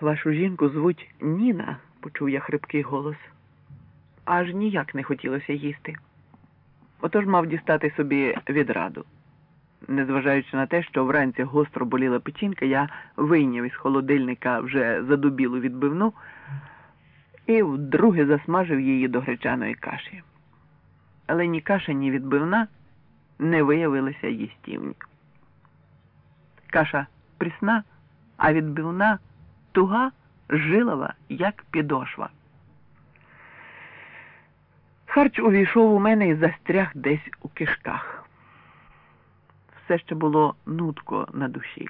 Вашу жінку звуть Ніна, почув я хрипкий голос. Аж ніяк не хотілося їсти. Отож мав дістати собі відраду. Незважаючи на те, що вранці гостро боліла печінка, я вийняв із холодильника вже задубілу відбивну і вдруге засмажив її до гречаної каші. Але ні каша, ні відбивна не виявилися їстівні. Каша прісна, а відбивна туга, жилова, як підошва. Харч увійшов у мене і застряг десь у кишках. Все ще було нудко на душі.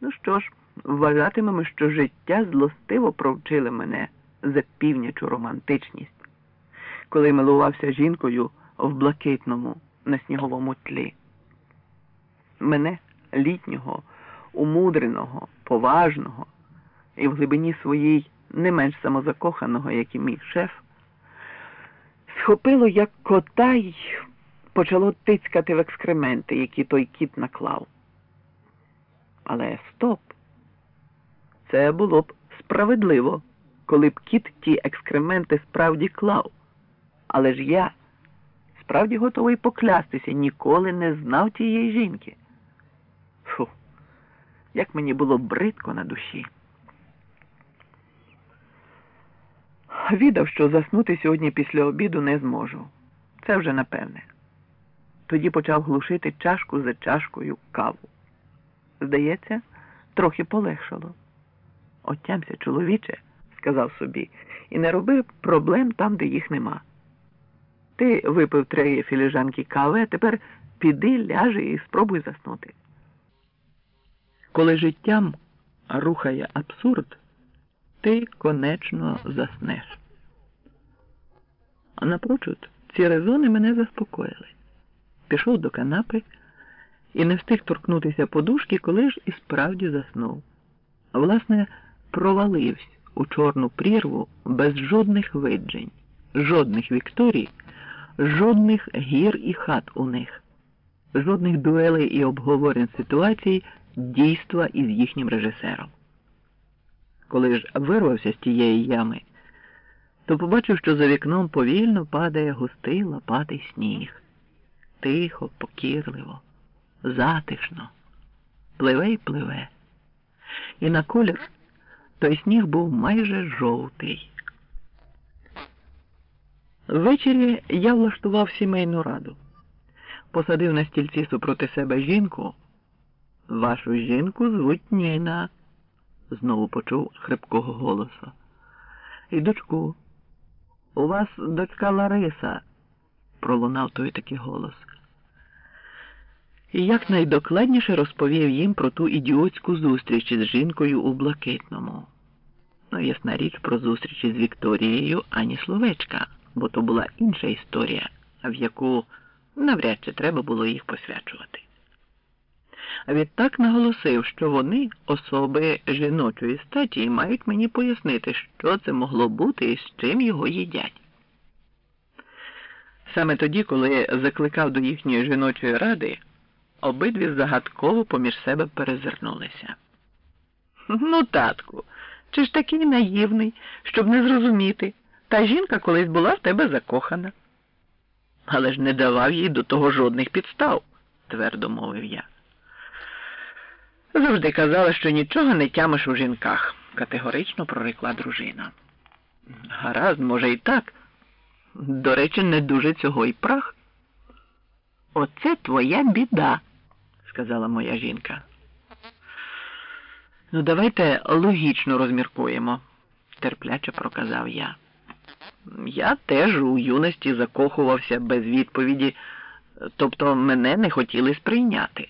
Ну що ж, вважатимемо, що життя злостиво провчили мене за півнячу романтичність, коли милувався жінкою в блакитному на сніговому тлі. Мене літнього, умудреного, поважного і в глибині своїй не менш самозакоханого, як і мій шеф, схопило як кота й почало тицькати в екскременти, які той кіт наклав. Але стоп! Це було б справедливо, коли б кіт ті екскременти справді клав. Але ж я справді готовий поклястися, ніколи не знав тієї жінки. Як мені було бридко на душі. Відав, що заснути сьогодні після обіду не зможу. Це вже напевне. Тоді почав глушити чашку за чашкою каву. Здається, трохи полегшало. Отямся, чоловіче, сказав собі, і не роби проблем там, де їх нема. Ти випив три філіжанки кави, а тепер піди, ляжи і спробуй заснути. Коли життям рухає абсурд, ти конечно заснеш. А напрочуд, ці резони мене заспокоїли. Пішов до канапи і не встиг торкнутися подушки, коли ж і справді заснув. Власне, провалився у чорну прірву без жодних виджень, жодних вікторій, жодних гір і хат у них, жодних дуелей і обговорень ситуацій дійства із їхнім режисером. Коли ж вирвався з тієї ями, то побачив, що за вікном повільно падає густий лопатий сніг. Тихо, покірливо, затишно, пливе й пливе. І на колір той сніг був майже жовтий. Ввечері я влаштував сімейну раду, посадив на стільці супроти себе жінку. Вашу жінку звуть Ніна, знову почув хрипкого голосу. І дочку. У вас дочка Лариса, пролунав той такий голос. І якнайдокладніше розповів їм про ту ідіотську зустріч із жінкою у Блакитному. Ну, ясна річ про зустріч із Вікторією ані словечка, бо то була інша історія, в яку навряд чи треба було їх посвячувати. Відтак наголосив, що вони, особи жіночої статі, мають мені пояснити, що це могло бути і з чим його їдять. Саме тоді, коли закликав до їхньої жіночої ради, обидві загадково поміж себе перезирнулися. Ну, татку, чи ж такий наївний, щоб не зрозуміти, та жінка колись була в тебе закохана. Але ж не давав їй до того жодних підстав, твердо мовив я. Завжди казала, що нічого не тямиш у жінках, категорично прорекла дружина. Гаразд, може, і так. До речі, не дуже цього і прах. Оце твоя біда, сказала моя жінка. Ну, давайте логічно розміркуємо, терпляче проказав я. Я теж у юності закохувався без відповіді, тобто мене не хотіли сприйняти.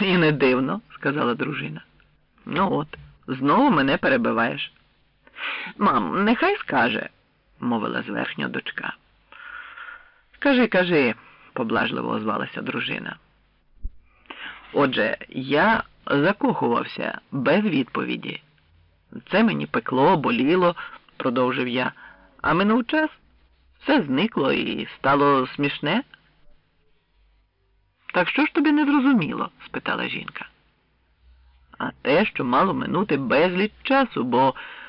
І не дивно, сказала дружина. Ну от, знову мене перебиваєш. Мам, нехай скаже, мовила зверхня дочка. Кажи, кажи, поблажливо озвалася дружина. Отже, я закохувався без відповіді. Це мені пекло, боліло, продовжив я, а минув час все зникло і стало смішне. Так що ж тобі не зрозуміло? спитала жінка. А те, що мало минути безліч часу, бо